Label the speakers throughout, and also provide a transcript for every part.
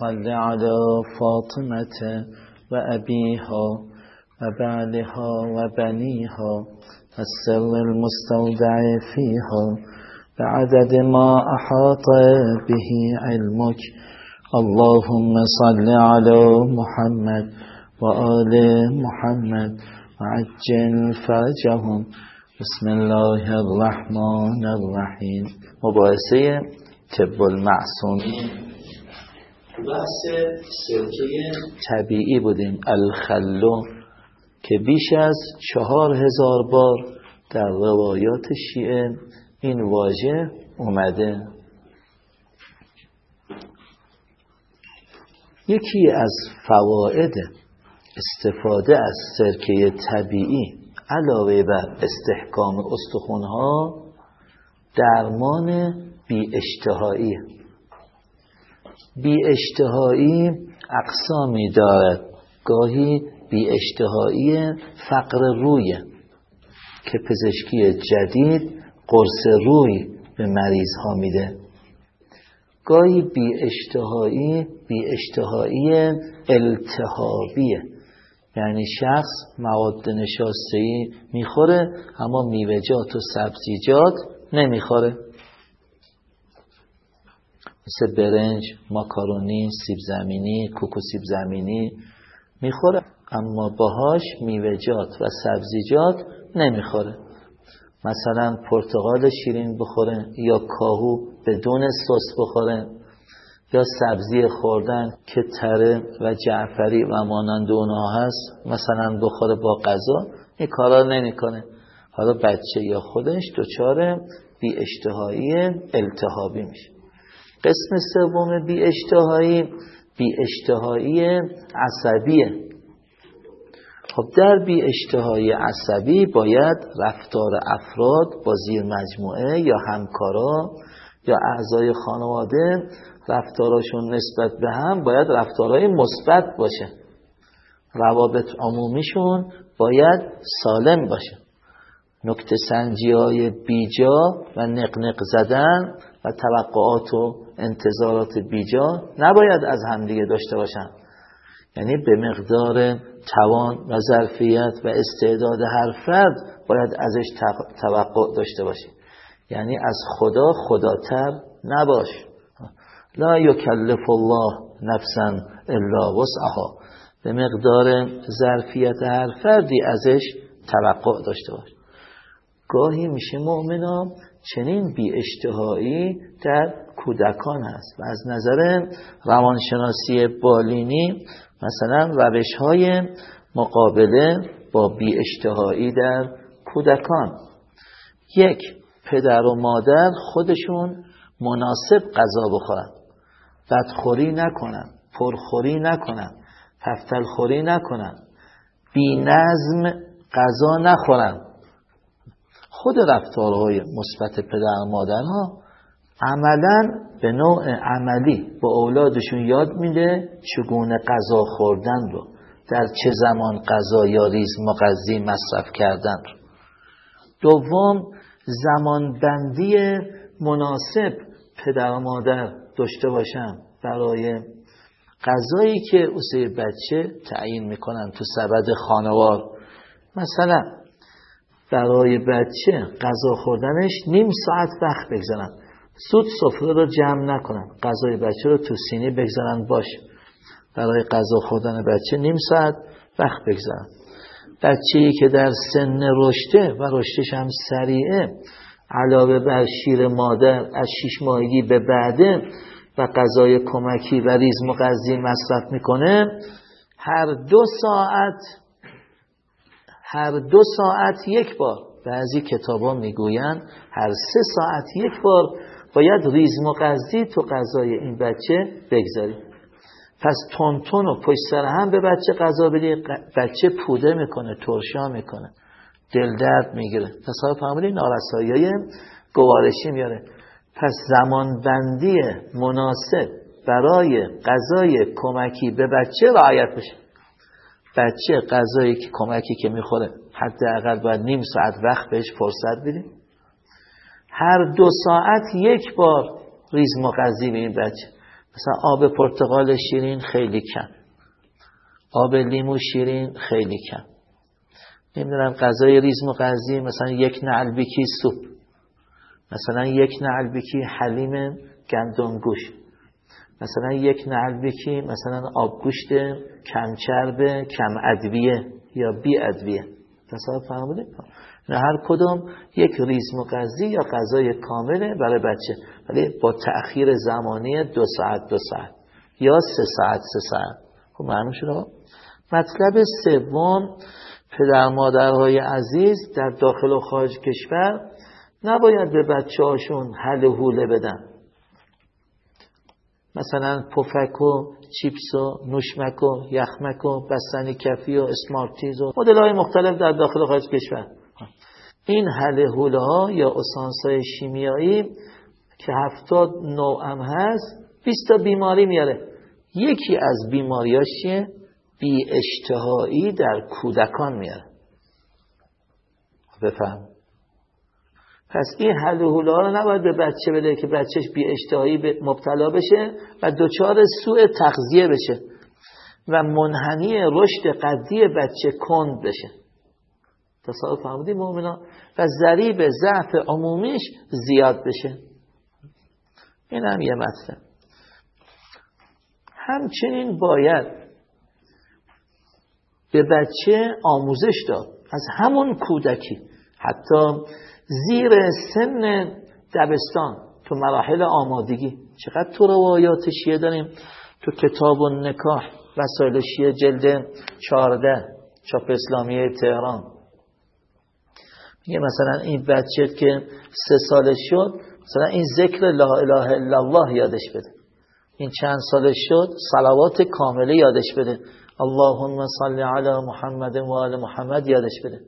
Speaker 1: صل على فاطمة وأبيها وبعلها وبنيها السر المستودع فيها بعدد ما أحاط به علمك اللهم صل على محمد وآل محمد وعجل فرجهم. بسم الله الرحمن الرحیم. مباحثه طب المعصومی بحث سرکه طبیعی بودیم. الخلو که بیش از چهار هزار بار در روایات شیعه این واژه اومده. یکی از فواید استفاده از سرکه طبیعی علاوه بر استحکام استخونها درمان بی اشتهایی بی اشتهایی اقسامی دارد. گاهی بی اشتهایی فقر روی که پزشکی جدید قرص روی به مریض ها میده. گاهی بی اشتهایی بی اشتهایی التهابیه یعنی شخص مواد نشاسته می‌خوره اما میوهجات و سبزیجات نمی‌خوره. مثل برنج، ماکارونی، سیب زمینی، کوکو سیب زمینی می‌خوره. اما باهاش میوهجات و سبزیجات نمی‌خوره. مثلا پرتقال شیرین بخوره یا کاهو بدون سس بخوره یا سبزی خوردن که تره و جعفری و مانند اونها هست مثلا بخوره با غذا این کارا نمی‌کنه. حالا بچه یا خودش دچار بی اشتهایی التهابی میشه. قسم سوم بی اشتهایی بی اشتهایی عصبیه. خب در بی اشتهای عصبی باید رفتار افراد با زیر مجموعه یا همکارا یا اعضای خانواده رفتاراشون نسبت به هم باید رفتارهای مثبت باشه. روابط عمومیشون باید سالم باشه. نکته سنجی های بیجا و نقنق زدن و توقعات و انتظارات بیجا نباید از همدیگه داشته باشن. یعنی به مقدار توان و ظرفیت و استعداد هر فرد باید ازش توقع داشته باشی. یعنی از خدا خداتر نباش. لا یکلف الله نفسا الا وسعها. به مقدار ظرفیت هر فردی ازش توقع داشته باش. گاهی میشه مؤمنا چنین بی اشتهایی در کودکان هست و از نظر روانشناسی بالینی مثلا روش های مقابله با بی اشتهایی در کودکان. یک پدر و مادر خودشون مناسب غذا بخورن. بدخوری نکنن پرخوری نکنن خوری نکنن. بی نظم غذا نخورن. خود رفتارهای مثبت پدر و مادرها عملا به نوع عملی با اولادشون یاد میده چگونه غذا خوردن رو در چه زمان غذا یا ریز مغذی مصرف کردن رو. دوم زمان بندی مناسب پدر و مادر داشته باشن برای غذایی که اوسه بچه تعیین می‌کنن تو سبد خانوار. مثلا برای بچه غذا خوردنش نیم ساعت وقت بگذارن. سود سفره رو جمع نکنن. غذای بچه رو تو سینی بگذارن باش. برای غذا خوردن بچه نیم ساعت وقت بگذارن. بچه که در سن رشته و رشدش هم سریعه علاوه بر شیر مادر از شیش ماهگی به بعده و غذای کمکی و ریز مغذی مصرف می‌کنه هر دو ساعت هر دو ساعت یک بار. بعضی کتابا می‌گوین هر سه ساعت یک بار باید ریز مغذی تو غذای این بچه بگذاری پس تون و پشت سر هم به بچه غذا بدی بچه پوده می‌کنه ترشا می‌کنه دل درد می‌گیره. تصاحب فرمودی نارسایی گوارشی میاره پس زمان بندی مناسب برای غذای کمکی به بچه رعایت بشه. بچه غذایی که کمکی که می‌خوره حداقل باید نیم ساعت وقت بهش فرصت بدیم. هر دو ساعت یک بار ریز مغذی به این بچه. مثلا آب پرتقال شیرین خیلی کم. آب لیمو شیرین خیلی کم. نمی‌دونم غذای ریزم و غذی مثلا یک نعلبیکی سوپ. مثلا یک نعلبیکی حلیم گندم گوش مثلا یک نعلبیکی مثلا آبگوشت کم چرب کم ادویه یا بی ادویه. فهمیدید نه هر کدوم یک ریزم و غذی یا غذای کامله برای بچه ولی با تأخیر زمانی دو ساعت دو ساعت یا سه ساعت سه ساعت. خب معلوم شده مطلب سوم پدر مادرهای عزیز در داخل و خارج کشور نباید به بچه هاشون حل حوله بدن. مثلا پفک و چیپس و نوشمک و یخمک و بستنی کفی و اسمارتیز و مدل های مختلف در داخل و خارج کشور. این حل حوله ها یا اسانس های شیمیایی که هفتاد نوع هم هست 20 تا بیماری میاره. یکی از بیماریاش چیه؟ بی اشتهایی در کودکان میاره. بفهم. پس این حل و ها رو نباید به بچه بده که بچهش بی اشتهایی مبتلا بشه و دچار سوء تغذیه بشه و منحنی رشد قدی بچه کند بشه. تصاحب فهمیدیم مؤمنا و ضریب ضعف عمومیش زیاد بشه. این هم یه مطلب. همچنین باید به بچه آموزش داد. از همون کودکی. حتی زیر سن دبستان تو مراحل آمادگی. چقدر تو روایات شیعه داریم؟ تو کتاب و نکاح وسایل شیعه جلد چارده چاپ اسلامی تهران. میگه مثلا این بچه که سه سالش شد مثلا این ذکر لا اله الا الله یادش بده. این چند سالش شد صلوات کامله یادش بده. اللهم صل علی محمد و آل محمد یادش بده.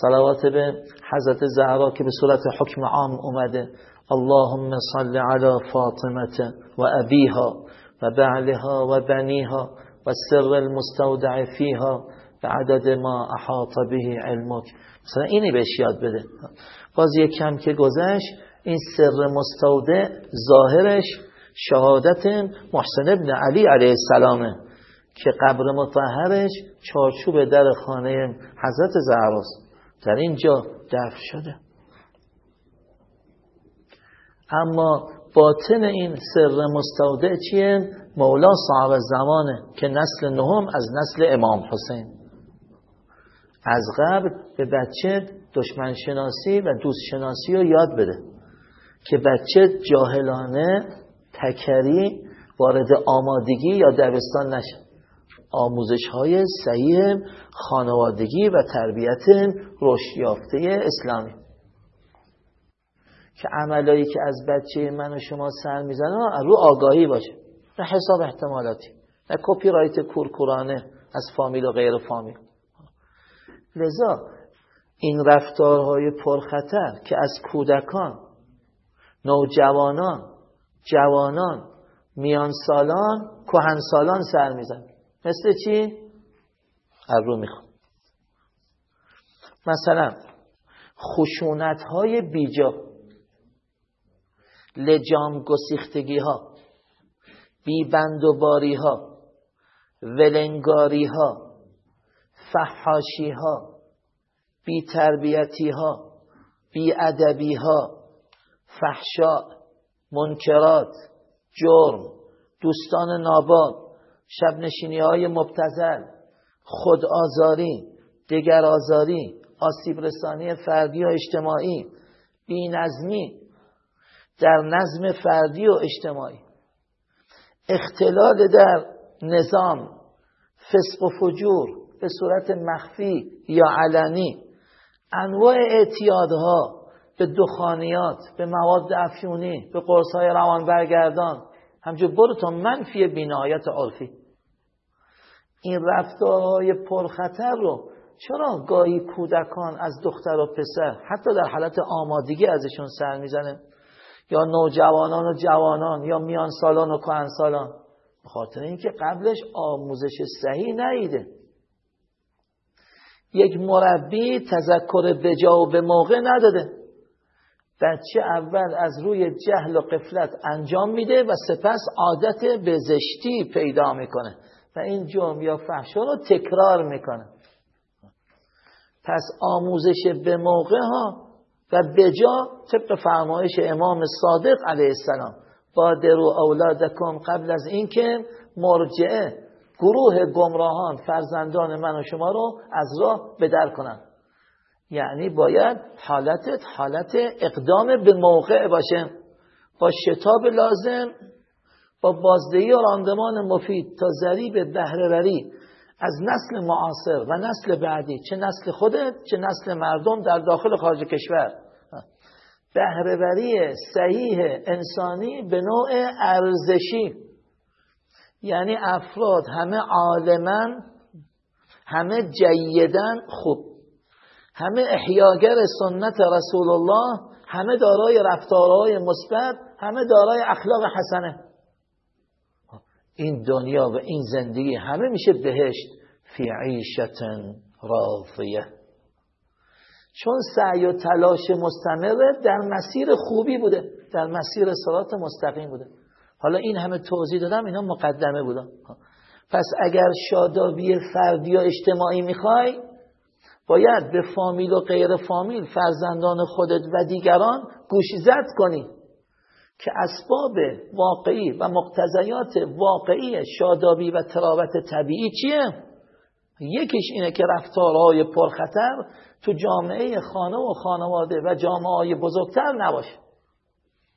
Speaker 1: صلوات به حضرت زهرا که به صورت حکم عام اومده. اللهم صل علی فاطمه و ابیها و بعلها و بنیها و سر المستودع فیها به عدد ما احاط به علمک. مثلا اینی بهش یاد بده. باز یک کم که گذشت این سر مستودع ظاهرش شهادت محسن ابن علی علیه السلامه که قبر مطهرش چارچوب در خانه حضرت زهراست. در اینجا دفن شده. اما باطن این سر مستودع چیه؟ مولا صاحب زمانه که نسل نهم از نسل امام حسین. از قبل به بچه دشمن شناسی و دوست شناسی رو یاد بده که بچه جاهلانه تکری وارد آمادگی یا دبستان نشه. آموزش های صحیح خانوادگی و تربیت رشد یافته اسلامی. که عملایی که از بچه من و شما سر می‌زنه رو آگاهی باشه. نه حساب احتمالاتی نه کپی رایت کورکورانه از فامیل و غیر فامیل. لذا این رفتارهای پرخطر که از کودکان نوجوانان جوانان میان سالان کهن سالان سر میزن مثل چی؟ رو می‌خوام مثلا خشونت های بیجا لجام گسیختگی ها بیبند ها ولنگاری ها فحاشی ها بی تربیتی ها بی ادبی ها فحشا منکرات جرم دوستان ناباب شب نشینی های مبتزل خود آزاری آزاری آسیب رسانی فردی و اجتماعی بی نظمی در نظم فردی و اجتماعی. اختلال در نظام فسق و فجور به صورت مخفی یا علنی. انواع اعتیادها به دخانیات به مواد افیونی به قرصهای روان برگردان. همجور برو تا منفی بینایت عرفی این رفتارهای پرخطر رو چرا گاهی کودکان از دختر و پسر حتی در حالت آمادگی ازشون سر می‌زنه؟ یا نوجوانان و جوانان یا میان سالان و کهن سالان خاطر اینکه قبلش آموزش صحیح نیده یک مربی تذکر بجا و به موقع نداده. بچه اول از روی جهل و قفلت انجام میده و سپس عادت به زشتی پیدا می‌کنه و این جرم یا فحشا رو تکرار می‌کنه. پس آموزش به موقع ها و بجا طبق فرمایش امام صادق علیه السلام. بادرو اولادکم قبل از اینکه مرجعه گروه گمراهان فرزندان من و شما رو از راه بدر کنن. یعنی باید حالتت حالت اقدام به موقع باشه. با شتاب لازم با بازدهی و راندمان مفید تا ذریب بهرهوری. از نسل معاصر و نسل بعدی چه نسل خودت چه نسل مردم در داخل خارج کشور. بهرهوری صحیح انسانی به نوع ارزشی. یعنی افراد همه عالما همه جیدن خوب. همه احیاگر سنت رسول الله همه دارای رفتارهای مثبت همه دارای اخلاق حسنه. این دنیا و این زندگی همه میشه بهشت فی عیشت راضیه. چون سعی و تلاش مستمره در مسیر خوبی بوده در مسیر صراط مستقیم بوده. حالا این همه توضیح دادم اینا مقدمه بودن پس اگر شادابی فردی یا اجتماعی می‌خوای باید به فامیل و غیر فامیل فرزندان خودت و دیگران گوش زد کنی که اسباب واقعی و مقتضیات واقعی شادابی و تراوت طبیعی چیه؟ یکیش اینه که رفتارهای پرخطر تو جامعه خانه و خانواده و جامعه بزرگتر نباشه.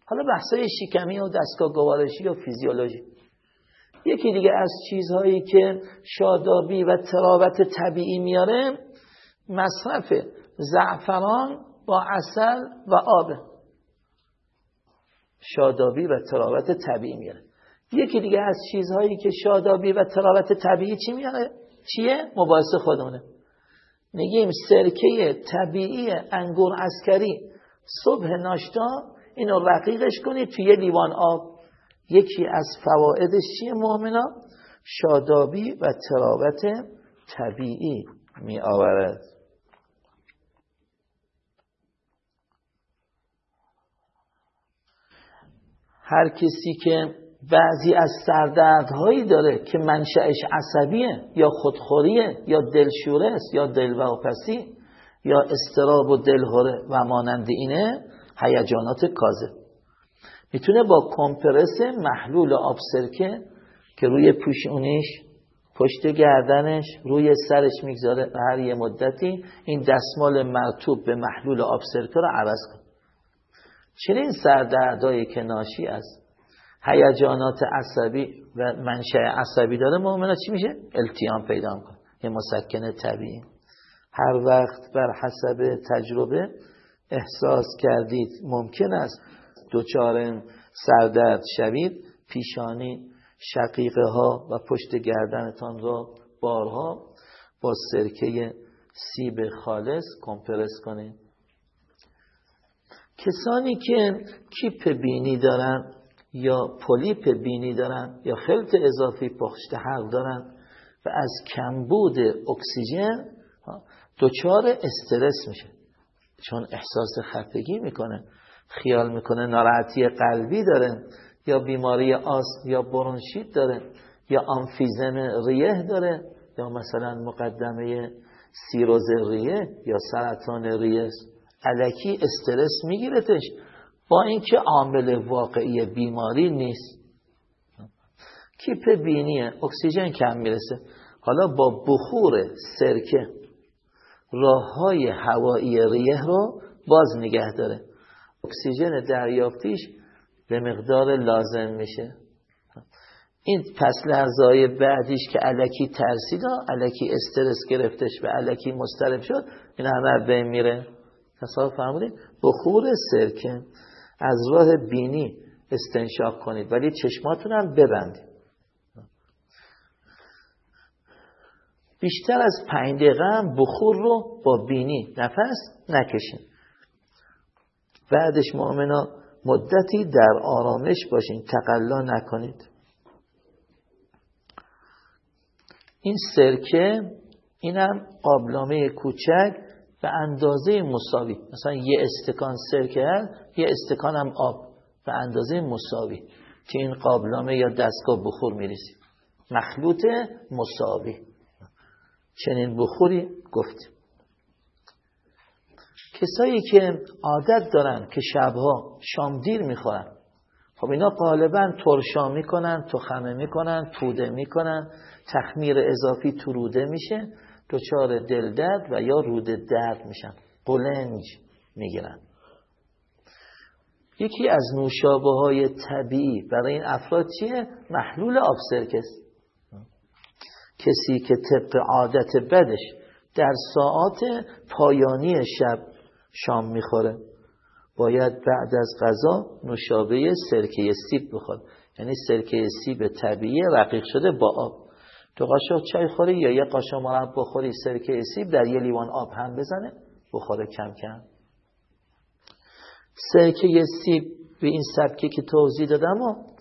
Speaker 1: حالا بحثای شکمی و دستگاه گوارشی و فیزیولوژی. یکی دیگه از چیزهایی که شادابی و تراوت طبیعی میاره مصرف زعفران با اصل و آب. شادابی و تراوت طبیعی میاره. یکی دیگه از چیزهایی که شادابی و تراوت طبیعی چی میاره؟ چیه؟ مباحثه خودمونه. میگیم سرکه طبیعی انگور اسکری صبح ناشتا اینو رقیقش کنید. توی لیوان آب یکی از فوائدش چیه مؤمنا شادابی و تراوت طبیعی می آورد هر کسی که بعضی از سردردهایی داره که منشأش عصبیه یا خودخوریه یا دلشوره است یا دلواپسی یا استراب و دلهوره و مانند اینه هیجانات کاذب. می‌تونه با کمپرس محلول آب سرکه که روی پوشونش پشت گردنش روی سرش می‌گذاره هر یه مدتی این دستمال مرتوب به محلول آب سرکه رو عوض کن چنین سردردهایی که ناشی از هیجانات عصبی و منشأ عصبی داره مؤمنا چی میشه؟ التیام پیدا می‌کنه. یه مسکن طبیعی. هر وقت بر حسب تجربه احساس کردید ممکن است دوچار سردرد شوید پیشانی شقیقه ها و پشت گردنتان را بارها با سرکه سیب خالص کمپرس کنید. کسانی که کیپ بینی دارن یا پولیپ بینی دارن یا خلط اضافی پشت حلق دارن و از کمبود اکسیژن دچار استرس میشه. چون احساس خفگی می‌کنه خیال می‌کنه ناراحتی قلبی داره یا بیماری آس یا برونشیت داره یا آنفیزم ریه داره یا مثلا مقدمه سیروز ریه یا سرطان ریه. علکی استرس میگیرتش با اینکه عامل واقعی بیماری نیست. کیپ بینیه اکسیژن کم می‌رسه. حالا با بخور سرکه راه های هوایی ریه رو باز نگه داره. اکسیژن دریافتیش به مقدار لازم میشه. این پس لحظه بعدیش که علکی ترسیدا علکی استرس گرفتش و علکی مسترب شد این همه بین میره. تصاحب فرمودید بخور سرکه. از راه بینی استنشاق کنید ولی چشماتون هم ببندید. بیشتر از پنج دقیقه هم بخور رو با بینی. نفس نکشین. بعدش مؤمنا مدتی در آرامش باشین. تقلا نکنید. این سرکه اینم قابلامه کوچک به اندازه مساوی. مثلا یه استکان سرکه هست یه استکان هم آب. به اندازه مساوی. که این قابلامه یا دستگاه بخور میریزی. مخلوط مساوی. چنین بخوری گفتیم کسایی که عادت دارن که شبها شام دیر می‌خورن. خب اینا غالبا ترشا می‌کنن تخمه می‌کنن توده می‌کنن تخمیر اضافی تو روده میشه دچار دل درد و یا روده درد میشن. قلنج می‌گیرن. یکی از نوشابه های طبیعی برای این افراد چیه؟ محلول آب سرکس کسی که طبق عادت بدش در ساعات پایانی شب شام می‌خوره. باید بعد از غذا نوشابه سرکه سیب بخور یعنی سرکه سیب طبیعی رقیق شده با آب. تو قاشق چای خوری یا یه قاشق مرب بخوری سرکه سیب در یه لیوان آب هم بزنه بخوره کم کم. سرکه سیب به این سبکی که توضیح دادم و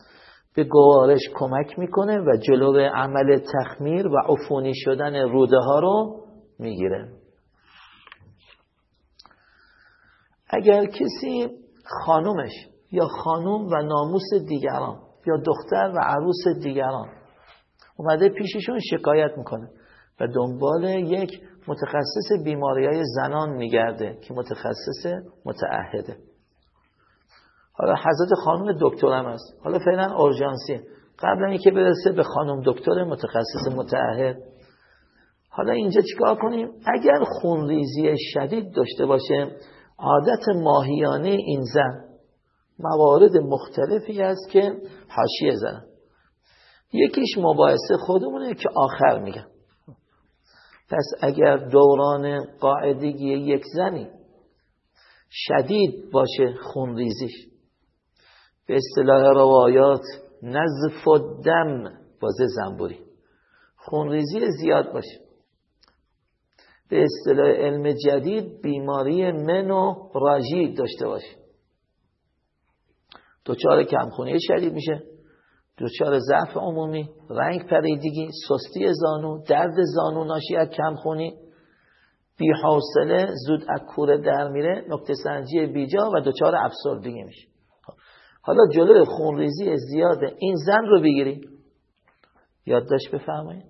Speaker 1: به گوارش کمک می‌کنه و جلو عمل تخمیر و عفونی شدن روده ها رو می‌گیره. اگر کسی خانومش یا خانوم و ناموس دیگران یا دختر و عروس دیگران اومده پیششون شکایت می‌کنه و دنبال یک متخصص بیماری های زنان میگرده که متخصص متعهده. حالا حضرت خانم دکترم است حالا فعلا اورژانسی. قبل اینکه برسه به خانم دکتر متخصص متعهد. حالا اینجا چیکار کنیم؟ اگر خونریزی شدید داشته باشه عادت ماهیانه این زن موارد مختلفی است که حاشیه زنن یکیش مباحثه خودمونه که آخر میگم پس اگر دوران قاعدگی یک زنی شدید باشه خونریزیش به اصطلاح روایات نزف و دم بازه زنبوری. خونریزی زیاد باشه. به اصطلاح علم جدید بیماری منو راژید داشته باشه. دوچار کمخونی شدید میشه. دوچار ضعف عمومی رنگ پریدگی سستی زانو درد زانو ناشی از کمخونی. بی حوصله زود از کوره در میره نکته سنجی بیجا و دوچار افسردگی میشه. حالا جلوی خونریزی زیاد این زن رو بگیری. یادداشت بفرمایید.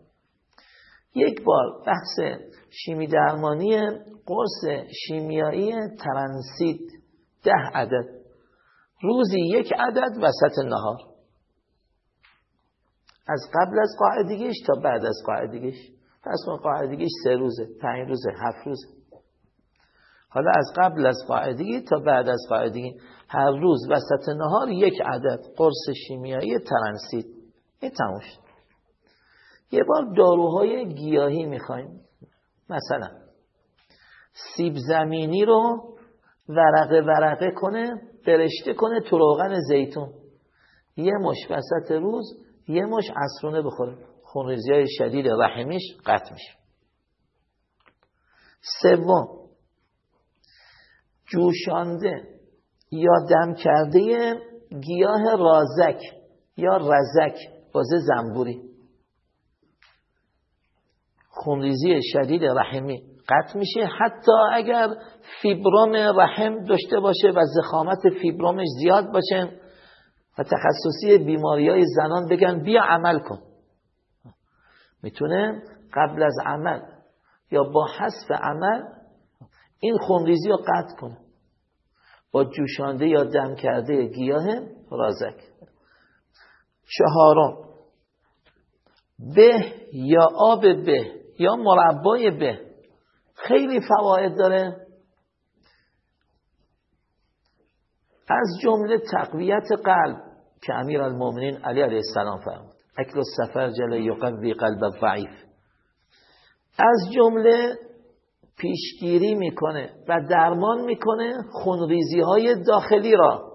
Speaker 1: یک بار بحث شیمی درمانی قرص شیمیایی ترنسید ده عدد. روزی یک عدد وسط نهار. از قبل از قاعدگیش تا بعد از قاعدگیش. پس اون قاعدگیش سه روزه پنج روزه هفت روزه. حالا از قبل از قاعدگی تا بعد از قاعدگی هر روز وسط نهار یک عدد قرص شیمیایی ترنسید این تموم یه بار داروهای گیاهی می‌خوایم. مثلا سیب زمینی رو ورقه ورقه کنه برشته کنه تو روغن زیتون. یه مش وسط روز یه مش عصرونه بخوره. خونریزی های شدید رحمیش قطع میشه. سوم جوشانده یا دم کرده گیاه رازک یا رزک بازه زنبوری. خونریزی شدید رحمی قطع میشه. حتی اگر فیبروم رحم داشته باشه و زخامت فیبرومش زیاد باشه و تخصصی بیماری های زنان بگن بیا عمل کن. می‌تونه قبل از عمل یا با حذف عمل این خونریزی رو قطع کنه. با جوشانده یا دم کرده گیاه رازک. چهارم. به یا آب به یا مربای به. خیلی فواید داره. از جمله تقویت قلب که امیر المومنین علی علیه السلام فرمود. اکل سفر جل یقوی قلب ضعیف. از جمله پیشگیری می‌کنه و درمان می‌کنه خونریزی های داخلی را.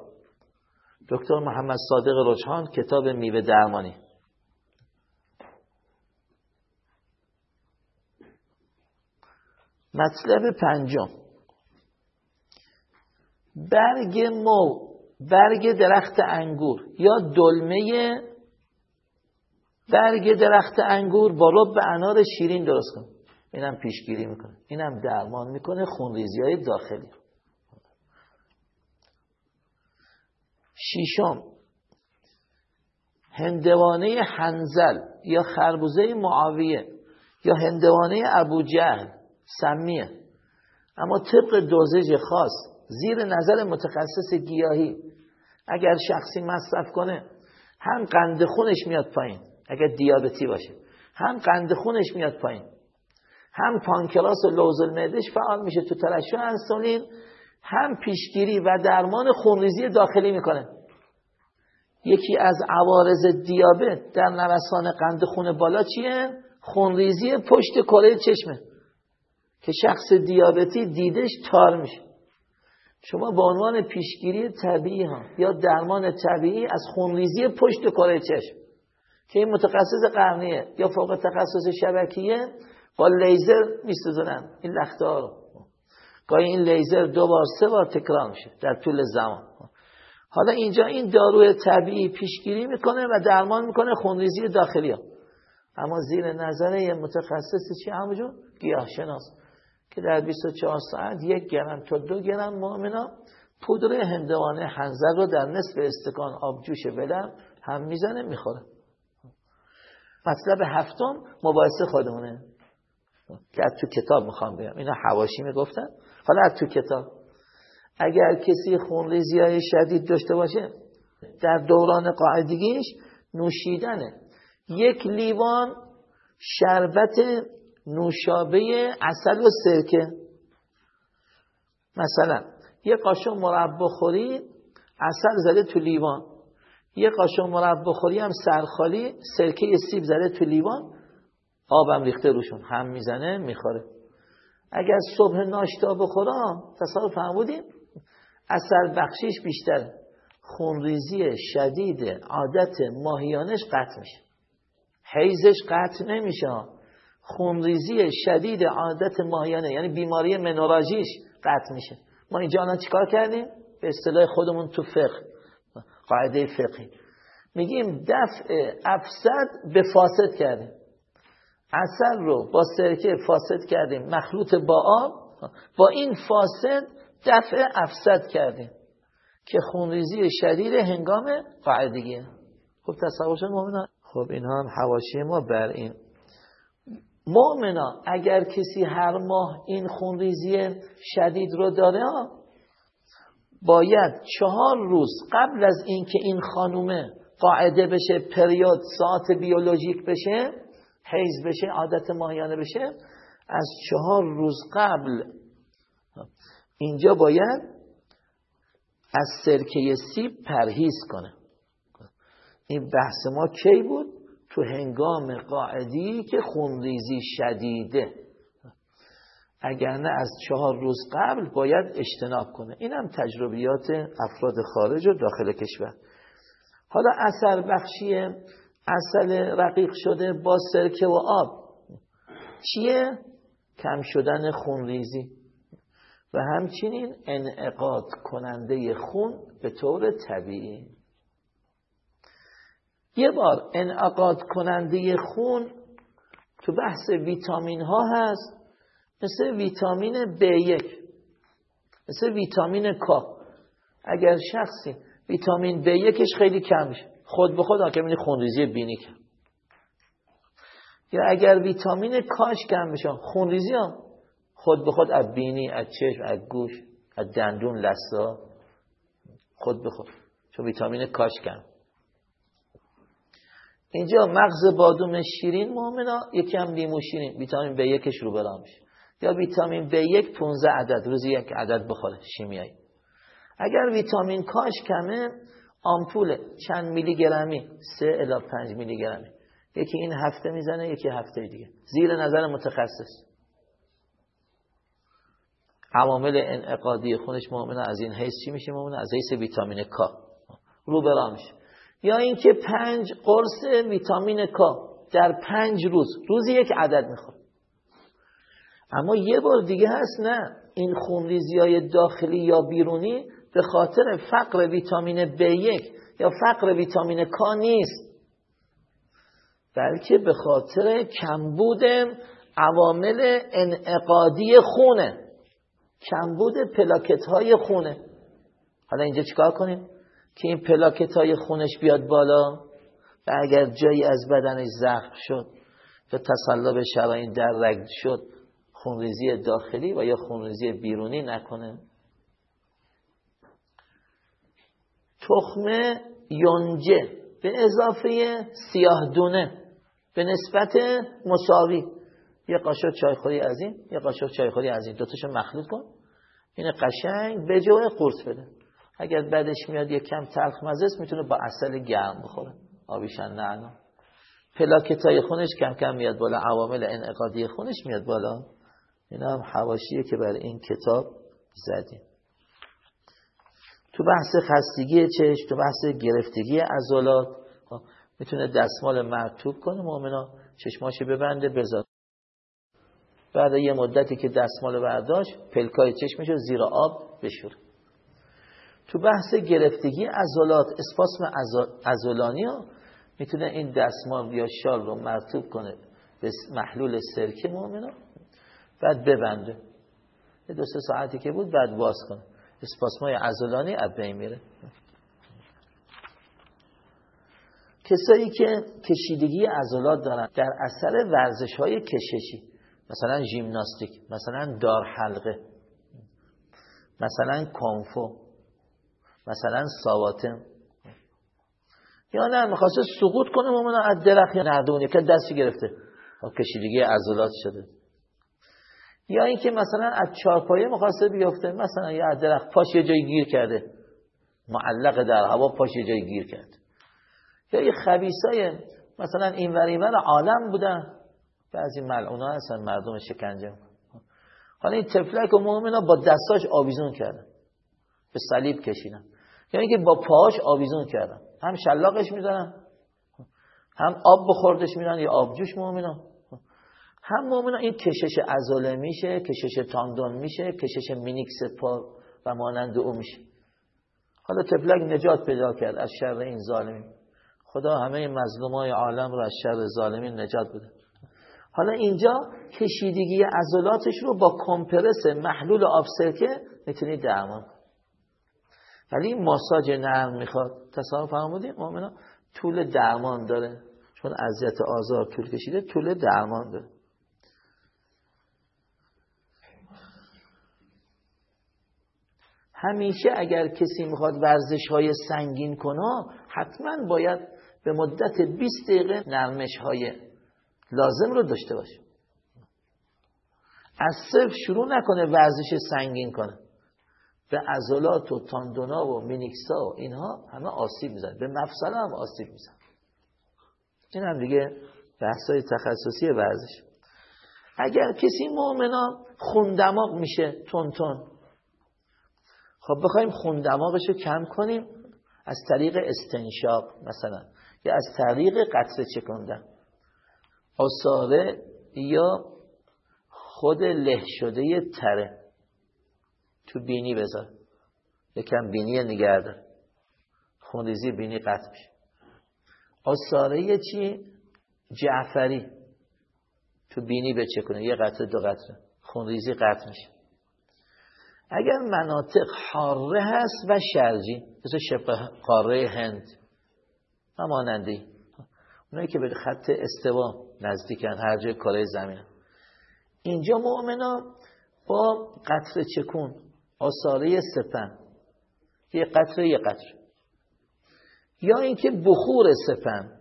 Speaker 1: دکتر محمد صادق رجحان کتاب میوه درمانی. مطلب پنجم. برگ مو برگ درخت انگور یا دلمه برگ درخت انگور با رب انار شیرین درست کن. اینم پیشگیری می‌کنه. اینم درمان می‌کنه خونریزی های داخلی. شیشم هندوانه حنزل یا خربوزه معاویه یا هندوانه ابو جهل سمیه. اما طبق دوزج خاص زیر نظر متخصص گیاهی. اگر شخصی مصرف کنه هم قند خونش میاد پایین. اگر دیابتی باشه هم قند خونش میاد پایین. هم پانکراس و لوز المعدش فعال میشه تو ترشح انسولین هم پیشگیری و درمان خونریزی داخلی می‌کنه یکی از عوارض دیابت در نوسان قند خون بالا چیه؟ خونریزی پشت کره چشمه که شخص دیابتی دیدش تار میشه شما به عنوان پیشگیری طبیعی ها یا درمان طبیعی از خونریزی پشت کره چشم که این متخصص قرنیه یا فوق تخصص شبکیه با لیزر میسوزنن این لخته ها رو. گاهی این لیزر دو بار سه بار تکرار میشه در طول زمان. حالا اینجا این داروی طبیعی پیشگیری می‌کنه و درمان می‌کنه خونریزی داخلی ها. اما زیر نظر یه متخصص چی همونجور گیاه شناس که در 24 ساعت یک گرم تا دو گرم مؤمنا پودر هندوانه حنظر رو در نصف استکان آب جوش بلم هم می‌زنه می‌خوره. مطلب هفتم مباحثه خودمونه. که از تو کتاب می‌خوام بگم اینا حواشی می‌گفتن. حالا از تو کتاب. اگر کسی خونریزی های شدید داشته باشه در دوران قاعدگیش نوشیدنه. یک لیوان شربت نوشابه اصل و سرکه. مثلا یه قاشق مربا خوری اصل زده تو لیوان. یه قاشق مربا خوری هم سرخالی سرکه سیب زده تو لیوان. آبم ریخته روشون هم می‌زنه می‌خوره. اگر صبح ناشتا بخورم تصور فرمودیم اثر بخشیش بیشتر خونریزی شدید عادت ماهیانش قطع میشه. حیزش قطع نمیشه. خونریزی شدید عادت ماهیانه یعنی بیماری منوراژیش قطع میشه. ما اینجا الان چیکار کردیم؟ به اصطلاح خودمون تو فقه قاعده فقهی. میگیم دفع افسد به فاسد کردیم. اصل رو با سرکه فاسد کردیم مخلوط با آب با این فاسد دفع افسد کردیم که خونریزی شدید هنگام قاعدگیه خب تصور شد خب این هم حواشی ما بر این. مؤمنا اگر کسی هر ماه این خونریزی شدید رو داره باید چهار روز قبل از اینکه این خانومه قاعده بشه پریود ساعت بیولوژیک بشه حیز بشه عادت ماهیانه بشه از چهار روز قبل. اینجا باید از سرکه سیب پرهیز کنه. این بحث ما کی بود؟ تو هنگام قاعدی که خونریزی شدیده. اگر نه از چهار روز قبل باید اجتناب کنه. این هم تجربیات افراد خارج و داخل کشور. حالا اثر بخشی اصل رقیق شده با سرکه و آب. چیه؟ کم شدن خونریزی و همچنین انعقاد کننده خون به طور طبیعی. یه بار انعقاد کننده خون تو بحث ویتامین ها هست مثل ویتامین B1 مثل ویتامین K اگر شخصی ویتامین B1ش خیلی کم میشه. خود به خود آکمینی خونریزی بینی کم یا اگر ویتامین کاش کم بشه خونریزی هم خود به خود از بینی از چشم از گوش از دندون لسا خود به خود. چون ویتامین کاش کم. اینجا مغز بادوم شیرین مؤمنا یکی هم لیمو شیرین. ویتامین به یکش رو برا میشه. یا ویتامین به یک 15 عدد روزی یک عدد بخوره شیمیایی. اگر ویتامین کاش کمه آمپول چند میلی گرمی سه الا پنج میلی گرمی یکی این هفته می‌زنه یکی هفته دیگه. زیر نظر متخصص. عوامل انعقادی خونش مؤمنه از این حیث چی میشه؟ مؤمنه از حیث ویتامین کا رو برا میشه. یا اینکه پنج قرص ویتامین کا در پنج روز. روزی یک عدد می‌خواد. اما یه بار دیگه هست نه. این خونریزی های داخلی یا بیرونی به خاطر فقر ویتامین B1 یا فقر ویتامین K نیست. بلکه به خاطر کمبود عوامل انعقادی خونه. کمبود پلاکت های خونه. حالا اینجا چیکار کنیم؟ که این پلاکت های خونش بیاد بالا و اگر جایی از بدنش زخم شد یا تصلب شراین در رگ شد خونریزی داخلی و یا خونریزی بیرونی نکنه. تخم یونجه به اضافه سیاه دونه به نسبت مساوی. یه قاشق چایخوری از این یه قاشق چایخوری از این. دوتاشو مخلوط کن. این قشنگ به جای قورت بده. اگر بعدش میاد یه کم تلخ مزه می‌تونه با اصل گرم بخوره. آبیشن نه پلاکتای خونش کم کم میاد بالا. عوامل انعقادی خونش میاد بالا. این هم حواشیه که برای این کتاب زدیم. تو بحث خستگی چشم تو بحث گرفتگی عضلات خب، می‌تونه دستمال مرتوب کنه مؤمنا چشماشو ببنده بذار. بعد یه مدتی که دستمال برداشت پلکای چشمشو زیر آب بشور تو بحث گرفتگی عضلات اسپاسم عضلانی ها می‌تونه این دستمال یا شال رو مرتوب کنه به محلول سرکه مؤمنا بعد ببنده. یه دو سه ساعتی که بود بعد باز کنه. اسپاسمای عضلانی از بین میره. کسایی که کشیدگی عضلات دارن در اثر ورزش های کششی مثلا ژیمناستیک مثلا دار حلقه مثلا کانفو مثلا ساواتم یا نه می‌خواسته سقوط کنه ممنه از درخت یا نردونی که دستی گرفته. کشیدگی عضلات شده. یا اینکه مثلا از چارپایه مخواسته بیفته مثلا یا از درخت پاش یه جایی گیر کرده. معلق در هوا پاش یه جایی گیر کرد یا یه خبیسای مثلا این ور عالم بودن. بعضی ملعونا هستن مردم شکنجه. حالا این تفلک و مؤمنا با دستاش آویزون کردن. به صلیب کشیدن. یعنی که با پاهاش آویزون کردن. هم شلاقش می‌زنن هم آب بخوردش میدن یا آبجوش مؤمنا هم مؤمنا این کشش عضله میشه کشش تاندون میشه کشش مینیکس پا و مانند او میشه. حالا تفلک نجات پیدا کرد از شر این ظالمین. خدا همه مظلومای عالم رو از شر ظالمین نجات بده. حالا اینجا کشیدگی عضلاتش رو با کمپرس محلول آب سرکه می‌تونید درمان ولی ماساژ نرم می‌خواد. تصور فرمودیم مؤمنا طول درمان داره. چون اذیت آزار طول کشیده طول درمان داره. همیشه اگر کسی می‌خواد ورزش های سنگین کنه حتما باید به مدت 20 دقیقه نرمش های لازم رو داشته باشه. از صفر شروع نکنه ورزش سنگین کنه. به عضلات و تاندونا و مینیکسا و اینها همه آسیب میزن به مفصل هم آسیب میزن این هم دیگه بحثای تخصصی ورزش. اگر کسی مؤمنا خوندماغ میشه تون تون خب بخوایم خوندماغش رو کم کنیم. از طریق استنشاق مثلا. یا از طریق قطره چکندن. آثاره یا خود له شده تره. تو بینی بذار. یکم بینی نگرده خونریزی بینی قطع میشه. آثاره چی؟ جعفری. تو بینی بچه کنه یه قطره دو قطره. خونریزی قطع میشه. اگر مناطق حاره هست و شرجی مثل شبه قاره هند همانندی. اونایی که به خط استوا نزدیکن هر جای کاره زمین. اینجا مؤمنا با قطر چکون آثاره سپن. یه قطره یه قطره یا اینکه بخور سپن.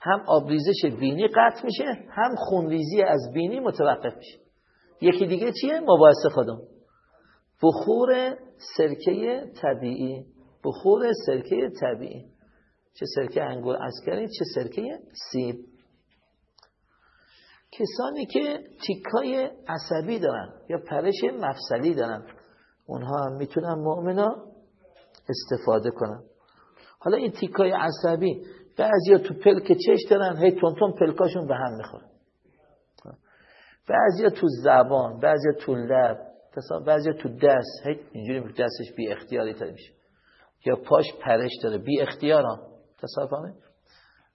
Speaker 1: هم آبریزش بینی قطع میشه هم خونریزی از بینی متوقف میشه. یکی دیگه چیه؟ مباحث خودم. بخور سرکه طبیعی. بخور سرکه طبیعی. چه سرکه انگور اسکری چه سرکه سیب. کسانی که تیکای عصبی دارن یا پرش مفصلی دارن اونها هم می‌تونن مؤمنا استفاده کنن. حالا این تیکای عصبی بعضیا تو پلک چش دارن هی تون پلکاشون به هم می‌خوره. بعضیا تو زبان بعضیا تو لب بعضیا تو دست هی اینجوری دستش بی اختیاری تر میشه. یا پاش پرش داره بی اختیار تصور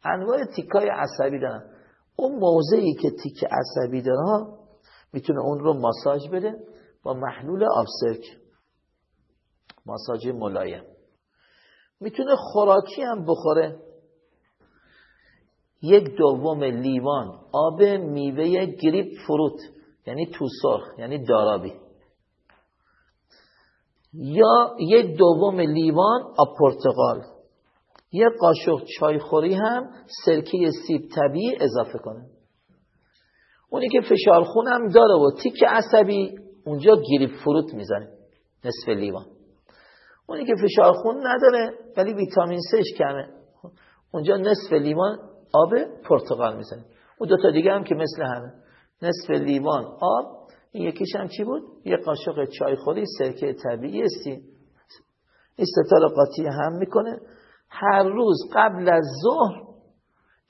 Speaker 1: انواع تیکای عصبی دارن. اون موضعی که تیک عصبی داره می‌تونه اون رو ماساژ بده با محلول آبسرک. ماساژ ملایم. می‌تونه خوراکی هم بخوره. یک دوم لیوان آب میوه گریپ فروت یعنی تو سرخ یعنی دارابی. یا یک دوم لیوان آب پرتقال. یه قاشق چایخوری هم سرکه سیب طبیعی اضافه کنه. اونی که فشار خونم داره و تیک عصبی اونجا گریپ فروت می‌زنه نصف لیوان. اونی که فشار خون نداره ولی ویتامین سش کمه اونجا نصف لیوان آب پرتقال می‌زنه. اون دوتا دیگه هم که مثل همه نصف لیوان آب این یکیش هم چی بود؟ یه قاشق چای خوری سرکه طبیعی استی این ستار قاطی هم می‌کنه. هر روز قبل از ظهر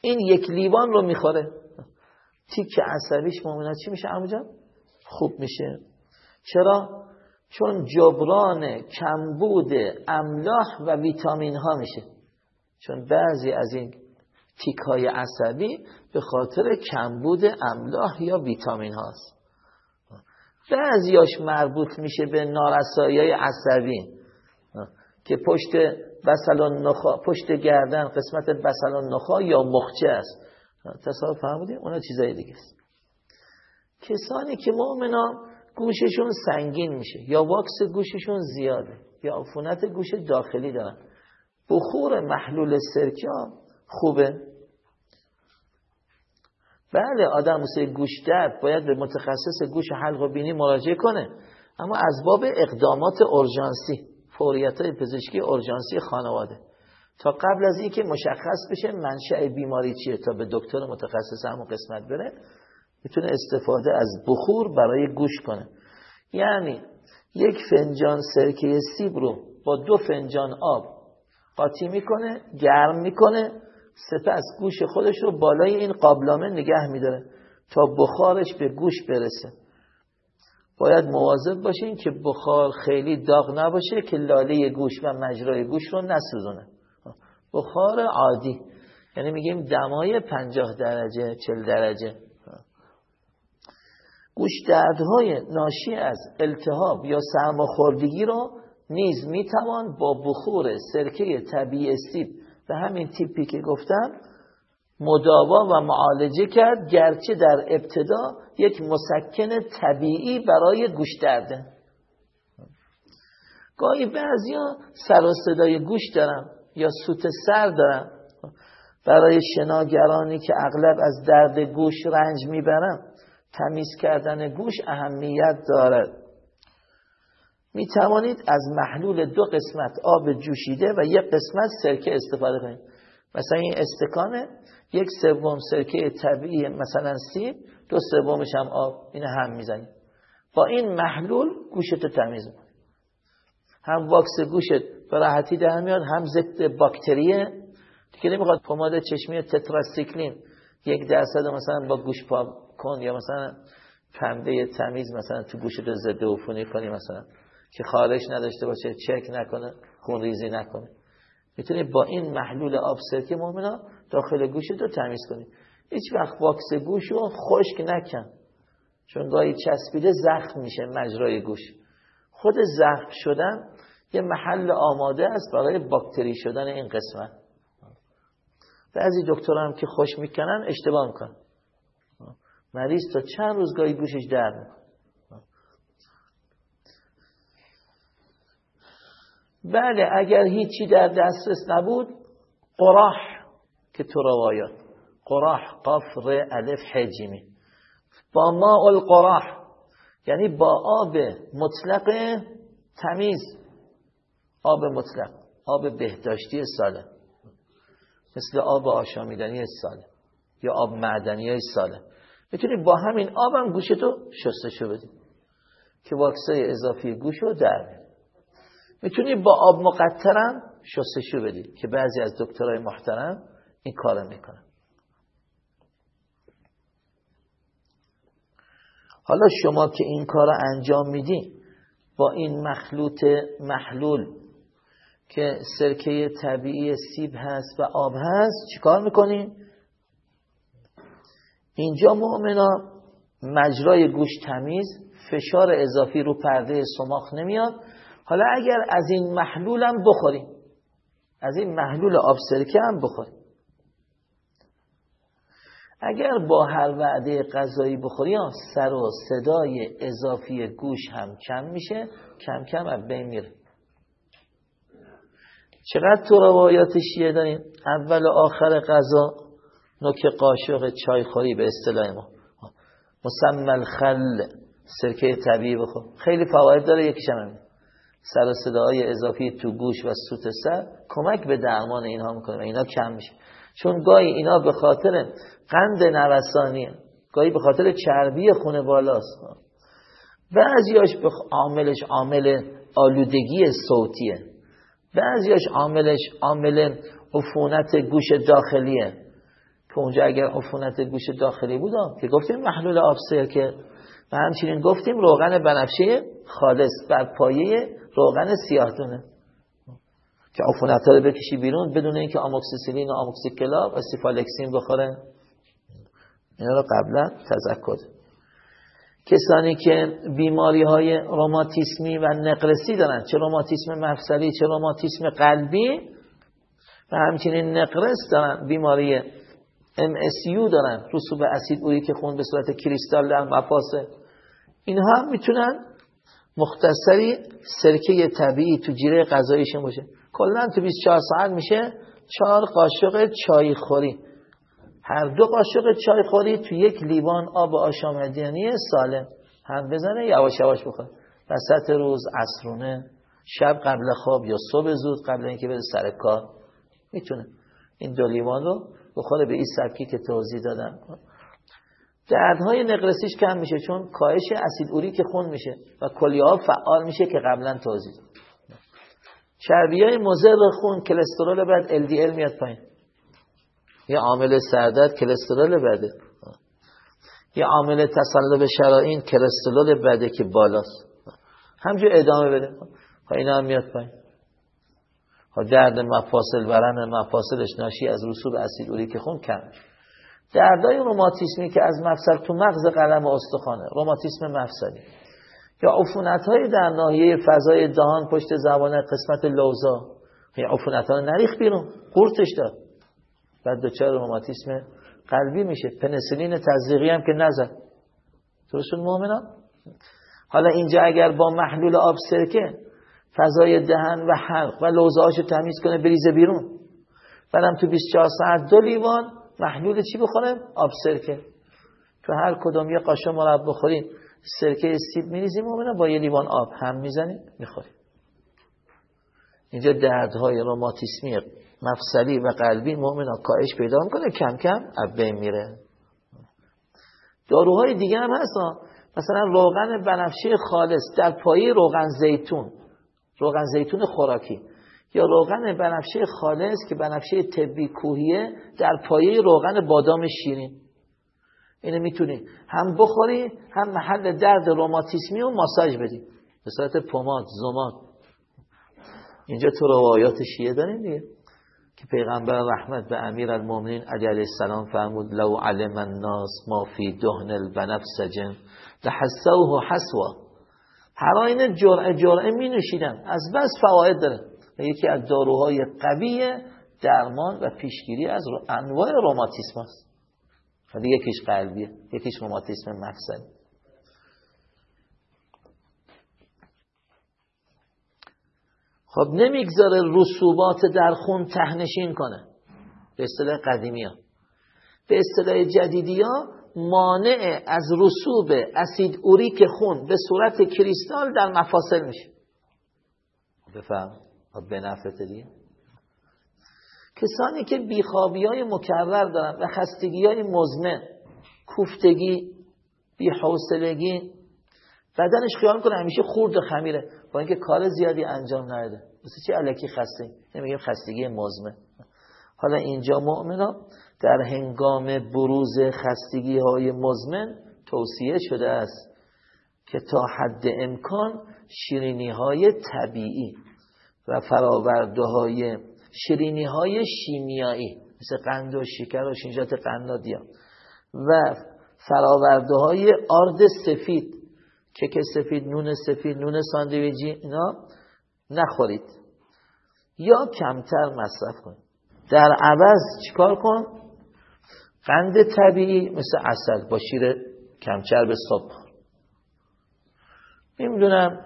Speaker 1: این یک لیوان رو می‌خوره. تیک عصبیش مومنات چی میشه امو خوب میشه. چرا؟ چون جبران کمبود املاح و ویتامین ها میشه. چون بعضی از این تیک های عصبی به خاطر کمبود املاح یا ویتامین هاست بعضیاش مربوط میشه به نارسایی های عصبی. که پشت بسلان نخا پشت گردن قسمت بسلان نخا یا مخچه است. تصور فهمیدیم اونا چیزای دیگه است. کسانی که مؤمنا گوششون سنگین میشه. یا واکس گوششون زیاده. یا عفونت گوش داخلی دارن. بخور محلول سرکه خوبه. بله آدم موسیقی گوش درد باید به متخصص گوش حلق و بینی مراجعه کنه. اما از باب اقدامات اورژانسی فوریت های پزشکی اورژانسی خانواده. تا قبل از اینکه مشخص بشه منشأ بیماری چیه تا به دکتر متخصص همون قسمت بره می‌تونه استفاده از بخور برای گوش کنه. یعنی یک فنجان سرکه سیب رو با دو فنجان آب قاطی می‌کنه گرم می‌کنه سپس گوش خودش رو بالای این قابلامه نگه میداره تا بخارش به گوش برسه. باید مواظب باشین که بخار خیلی داغ نباشه که لاله گوش و مجرای گوش رو نسوزونه. بخار عادی. یعنی میگیم دمای پنجاه درجه چل درجه. گوش دردهای ناشی از التهاب یا سرماخوردگی رو نیز می‌توان با بخور سرکه طبیعی سیب به همین تیپی که گفتم مداوا و معالجه کرد گرچه در ابتدا یک مسکن طبیعی برای گوش درده. گاهی بعضیا سر و صدای گوش دارم یا سوت سر دارم برای شناگرانی که اغلب از درد گوش رنج می‌برم تمیز کردن گوش اهمیت دارد. می توانید از محلول دو قسمت آب جوشیده و یک قسمت سرکه استفاده کنید. مثلا این استکانه یک سوم سرکه طبیعی مثلا سیب دو سومش هم آب این هم می‌زنید. با این محلول گوشت تمیز می‌کنید. هم واکس گوشت به راحتی در میاد هم ضد باکتریه. دیگه نمی‌خواد پماد چشمی تتراسیکلین یک درصد مثلا با گوش پا کن یا مثلا پنبه تمیز مثلا تو گوشت رو ضد عفونی کنی مثلا. که خارش نداشته باشه چک نکنه خون ریزی نکنه. می‌تونی با این محلول آب سرکه مؤمنا داخل گوشت رو تمیز کنی. هیچ وقت واکس گوش رو خشک نکن. چون گاهی چسبیده زخم میشه مجرای گوش. خود زخم شدن یه محل آماده است برای باکتری شدن این قسمت. بعضی دکتر هم که خوش می‌کنن اشتباه می‌کنن. مریض تا چند روز گاهی گوشش درد بله اگر هیچی در دسترس نبود قراح که تو روایات قراح قفر الف حجیمی با ما القراح یعنی با آب مطلق تمیز آب مطلق آب بهداشتی سالم مثل آب آشامیدنی سالم یا آب معدنی سالم می‌تونی با همین آبم گوشتو شستشو بدی که واکسای اضافی گوش رو در می‌تونی با آب مقطرم شستشو بدی که بعضی از دکترای محترم این کار می‌کنن حالا شما که این کار انجام میدی با این مخلوط محلول که سرکه طبیعی سیب هست و آب هست چیکار می‌کنین؟ اینجا مؤمنا مجرای گوش تمیز فشار اضافی رو پرده سماخ نمیاد حالا اگر از این محلول هم بخوریم. از این محلول آب سرکه هم بخوریم. اگر با هر وعده غذایی بخوری سر و صدای اضافی گوش هم کم میشه کم کم از بین میره. چقدر تو روایات شیعه داریم؟ اول و آخر غذا نوک قاشق چایخوری به اصطلاح ما. مسمى خل سرکه طبیعی بخور. خیلی فواید داره یکیش هم سر و صداهای اضافی تو گوش و سوت سر کمک به درمان اینها می‌کنه اینا کم میشه. چون گاهی اینا به خاطر قند نوسانیه گاهی به خاطر چربی خونه بالاست. بعضیاش به عاملش عامل آلودگی صوتیه بعضیاش عاملش عامل عفونت گوش داخلیه که اونجا اگر عفونت گوش داخلی بود که گفتیم محلول آب که و همچنین گفتیم روغن بنفشه خالص بر پایه روغن سیاهتونه. که عفونت رو بکشی بیرون بدون اینکه آموکسیسیلین و آموکسیکلا و سیفالکسین بخورن. اینا رو قبلا تذکر. کسانی که بیماری های روماتیسمی و نقرسی دارن چه روماتیسم مفصلی چه روماتیسم قلبی و همچنین نقرس دارن بیماری MSU دارن رسوب اسید اوری که خون به صورت کریستال در مفاصل. اینها می‌تونن مختصری سرکه طبیعی تو جیره غذایشون باشه. کلا تو 24 ساعت میشه چهار قاشق چای خوری. هر دو قاشق چای خوری تو یک لیوان آب آشامدنی سالم. هم بزنه یواش یواش بخوره وسط روز عصرونه. شب قبل خواب یا صبح زود قبل اینکه بره سر کار. می‌تونه. این دو لیوان رو بخوره به این سبکی که توضیح دادم. دردهای نقرسیش کم میشه چون کاهش اسید اوری که خون میشه و کلیه فعال میشه که قبلا توضیح چربی های مزر خون کلسترول بعد LDL میاد پایین. یه عامل سردرد کلسترول بده. یه عامل تسلب شرائین کلسترول بده که بالاست. همجور ادامه بده. ها اینا هم میاد پایین. ها درد مفاصل ورم مفاصلش ناشی از رسوب اسید اوری که خون کم دردای روماتیسمی که از مفصل تو مغز قلم استخوانه روماتیسم مفصلی. یا عفونت های در ناحیه فضای دهان پشت زبان قسمت لوزا. یا عفونت ها نریخ بیرون قورتش داد. بعد دچار روماتیسم قلبی میشه. پنسلین تزریقی هم که نزد. درستون مؤمنان؟ حالا اینجا اگر با محلول آب سرکه فضای دهن و حلق و لوزه تمیز کنه بریزه بیرون. بعدم تو 24 ساعت دو لیوان محلول چی بخوریم آب سرکه. تو هر کدوم یه قاشق مرب بخوریم سرکه سیب میریزیم و با یه لیوان آب هم می‌زنیم می‌خوریم. اینجا دردهای روماتیسمی مفصلی و قلبی مؤمنا کاهش پیدا می‌کنه کم کم بین میره. داروهای دیگه هم هست مثلا روغن بنفشه خالص در پایه روغن زیتون. روغن زیتون خوراکی. یا روغن بنفشه خالص که بنفشه طبی کوهیه در پایه روغن بادام شیرین. اینو می‌تونی هم بخوری هم محل درد روماتیسمی و ماساژ بدی. به صورت پماد زماد. اینجا تو روایات شیعه داریم دیگه. که پیغمبر رحمت به امیر المومنین علی علیه السلام فرمود لو علم الناس ما فی دهن البنفسجن لحسوه حسوا. هر آینه جرعه جرعه می نوشیدن از بس فواید داره. یکی از داروهای قوی درمان و پیشگیری از انواع روماتیسم است ولی یکیش قلبیه یکیش روماتیسم مفصلی. خب نمی‌گذاره رسوبات در خون تهنشین کنه. به اصطلاح قدیمی ها به اصطلاح جدیدی ها مانع از رسوب اسید اوریک خون به صورت کریستال در مفاصل میشه. بفهم به نفرت دیگه کسانی که بیخوابی های مکرر دارن و خستگی های مزمن کوفتگی بیحوصلگی بدنش خیال کنه همیشه خورد و خمیره. با اینکه کار زیادی انجام نده مثل چی علکی خسته نمیگیم خستگی مزمن. حالا اینجا مؤمنا در هنگام بروز خستگی های مزمن توصیه شده است که تا حد امکان شیرینی های طبیعی و فراورده های شیرینی های شیمیایی مثل قند و شکر و شینجات قنادی و فراورده های آرد سفید کک سفید نون سفید نون ساندویجی اینا نخورید. یا کمتر مصرف کنید. در عوض چیکار کن؟ قند طبیعی مثل اصل با شیر کمچر به صبح. نمی‌دونم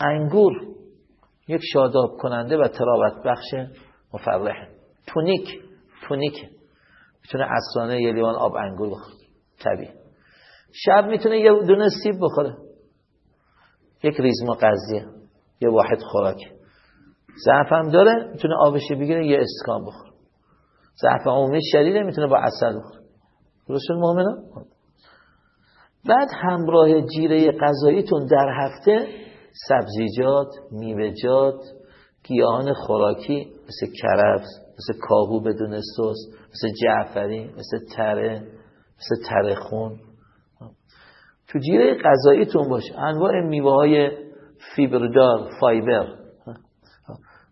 Speaker 1: انگور یک شاداب کننده و تراوت بخش مفرحه تونیک تونیک. می‌تونه اصلانه یه لیوان آب انگور بخوره طبیعی شب می‌تونه یه دونه سیب بخوره. یک ریزما قضیه یه واحد خوراک. ضعف هم داره می‌تونه آبش بگیره یه استکان بخوره. ضعف عمومی شدیده می‌تونه با اصل بخوره. درست مؤمنان؟ بعد همراه جیره غذاییتون در هفته سبزیجات میوه‌جات گیاهان خوراکی مثل کرفس مثل کاهو بدون سس مثل جعفری مثل تره مثل تره خون. تو جیره غذاییتون باشه انواع میوه های فیبردار فایبر.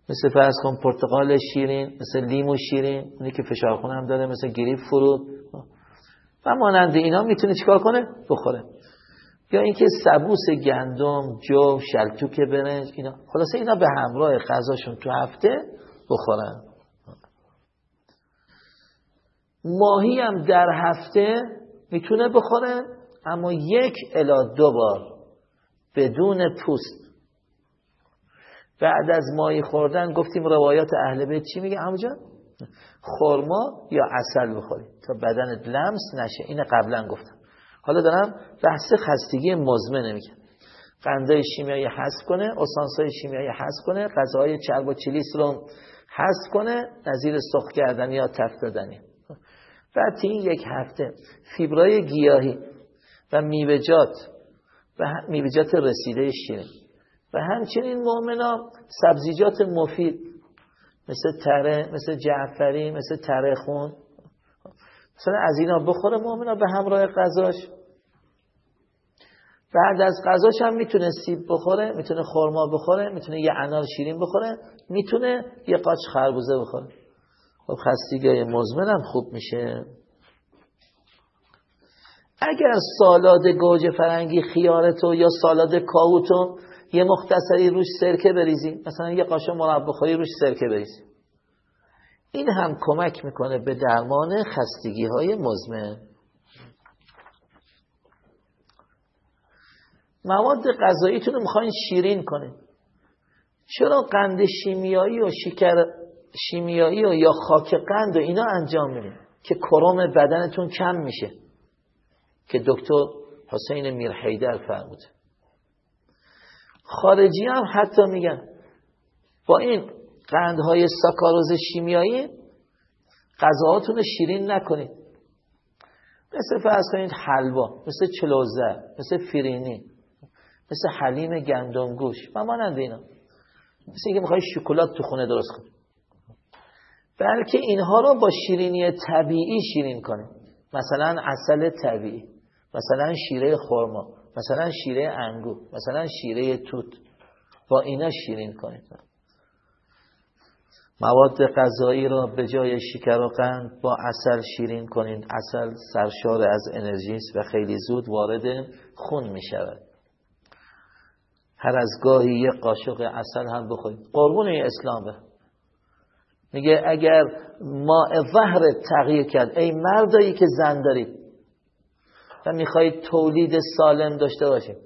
Speaker 1: مثل فرض کن پرتقال شیرین مثل لیمو شیرین اونی که فشار خون هم داره مثل گریپ فروت. و مانند اینا می‌تونه چیکار کنه؟ بخوره. یا اینکه سبوس گندم جو شلتوک برنج اینا. خلاصه اینا به همراه غذاشون تو هفته بخورن. ماهی هم در هفته می‌تونه بخوره اما یک الا دو بار بدون پوست. بعد از ماهی خوردن گفتیم روایات اهل بیت چی میگه؟ همونجا خرما یا اصل بخوری تا بدنت لمس نشه. این قبلا گفتم. حالا دارم بحث خستگی مزمنه میگم. قندای شیمیایی حذف کنه اسانسای شیمیایی حذف کنه غذاهای چرب و چلیس رو حذف کنه نظیر سرخ کردنی یا تفت دادنی. بعد این یک هفته فیبرای گیاهی و میوه‌جات و میوه‌جات رسیده شیرین. و همچنین مؤمنا سبزیجات مفید مثل تره مثل جعفری مثل تره خون مثلا از اینا بخوره مؤمنا به همراه غذاش. بعد از غذاش هم می‌تونه سیب بخوره می‌تونه خرما بخوره می‌تونه یه انار شیرین بخوره می‌تونه یه قاچ خربوزه بخوره. خب خستگی مزمن هم خوب میشه. اگر سالاد گوجه فرنگی خیارتو یا سالاد کاوتو یه مختصری روش سرکه بریزی مثلا یه قاشق مربا بخوری روش سرکه بریزی. این هم کمک می‌کنه به درمان خستگی های مزمن. مواد غذاییتون رو می‌خواین شیرین کنید چرا قند شیمیایی و شکر شیمیایی و یا خاک قند و اینا انجام میدین؟ که کرم بدنتون کم میشه. که دکتر حسین میرحیدر فرموده. خارجی هم حتی میگن. با این قندهای ساکاروز شیمیایی غذاهاتون شیرین نکنید. مثل فرض کنید حلوا مثل چلوزه مثل فرینی مثل حلیم گندم گوش و مانند اینا. مثل اینکه می‌خوای شکلات تو خونه درست کنید بلکه اینها رو با شیرینی طبیعی شیرین کنید. مثلا اصل طبیعی مثلا شیره خرما مثلا شیره انگور مثلا شیره توت. با اینا شیرین کنید. مواد غذایی را به جای شکر و قند با اصل شیرین کنید اصل سرشار از انرژی است و خیلی زود وارد خون می شود. هر از گاهی یک قاشق اصل هم بخورید. قربون اسلام به میگه اگر ما ظهر تغییر کرد ای مردایی که زن دارید و می‌خواهید تولید سالم داشته باشید.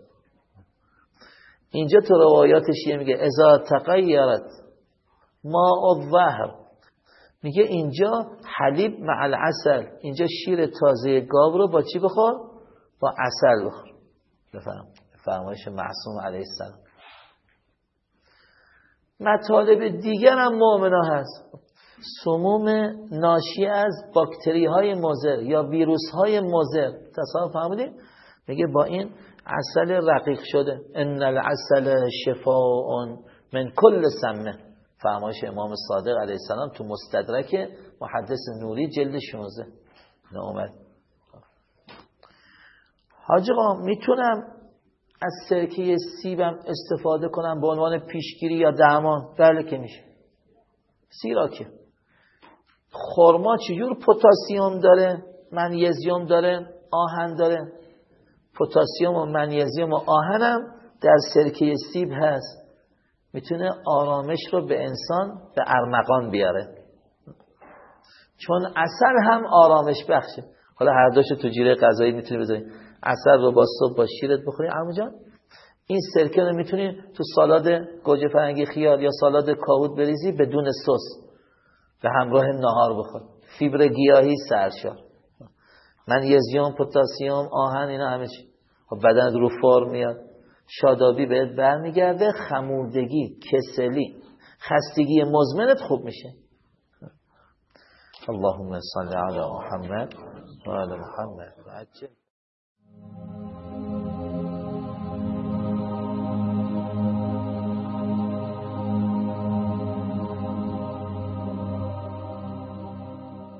Speaker 1: اینجا تو روایاتش یه میگه ازا تغییرت ما الظهر میگه اینجا حلیب مع العسل. اینجا شیر تازه گاو رو با چی بخور؟ با عسل بخور. بفهم فرمایش معصوم علیه السلام. مطالب دیگر هم مؤمنا هست. سموم ناشی از باکتری های مزر یا ویروس های مزر تصور فهمیدیم میگه با این عسل رقیق شده. ان العسل شفاء من کل سمه فرمایش امام صادق علیه السلام تو مستدرک محدث نوری جلد 16 اومد حاج می‌تونم از سرکه سیبم استفاده کنم به عنوان پیشگیری یا درمان؟ بله که میشه. سیراکه. خرما چجور پتاسیم داره؟ منیزیوم داره؟ آهن داره؟ پتاسیم و منیزیم و آهنم در سرکه سیب هست. می‌تونه آرامش رو به انسان به ارمغان بیاره. چون اثر هم آرامش بخشه. حالا هر دوش تو جیره غذایی می‌تونی بذاری. اثر رو با صبح با شیرت بخوری. عمو جان این سرکه رو می‌تونی تو سالاد گوجه فرنگی خیار یا سالاد کاهوت بریزی بدون سس به همراه نهار بخور. فیبر گیاهی سرشار. من یزیوم پتاسیم آهن اینا همه چی. خب بدن رو فرم میاد. شادابی بهت برمیگرده خموردگی کسلی خستگی مزمنت خوب میشه. اللهم صل علی محمد و علی محمد.